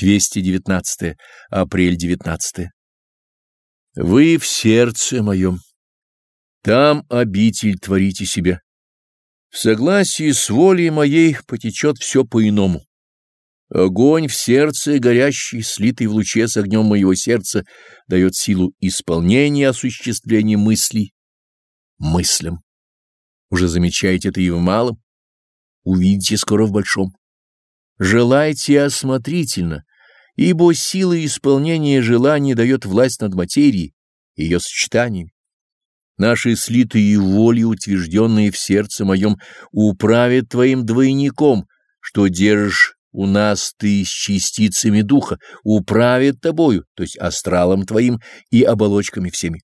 219. Апрель 19. Вы в сердце моем. Там обитель творите себя. В согласии с волей моей потечет все по-иному. Огонь в сердце, горящий, слитый в луче с огнем моего сердца, дает силу исполнения осуществления мыслей мыслям. Уже замечаете это и в малом? Увидите скоро в большом. Желайте осмотрительно, ибо сила исполнения желаний дает власть над материей, ее сочетаниями. Наши слитые воли, утвержденные в сердце моем, управят твоим двойником, что держишь у нас ты с частицами духа, управит тобою, то есть астралом твоим и оболочками всеми,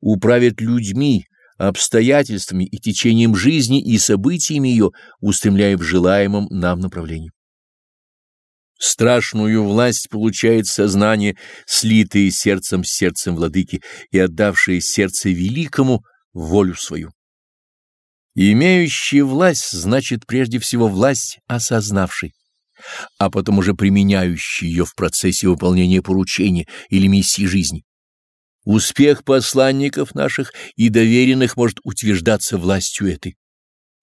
управит людьми, обстоятельствами и течением жизни и событиями ее, устремляя в желаемом нам направлении. Страшную власть получает сознание, слитое сердцем с сердцем владыки и отдавшее сердце великому волю свою. Имеющий власть значит прежде всего власть осознавший, а потом уже применяющий ее в процессе выполнения поручения или миссии жизни. Успех посланников наших и доверенных может утверждаться властью этой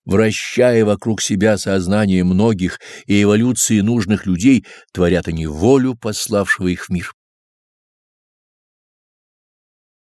вращая вокруг себя сознание многих и эволюции нужных людей, творят они волю пославшего их в мир.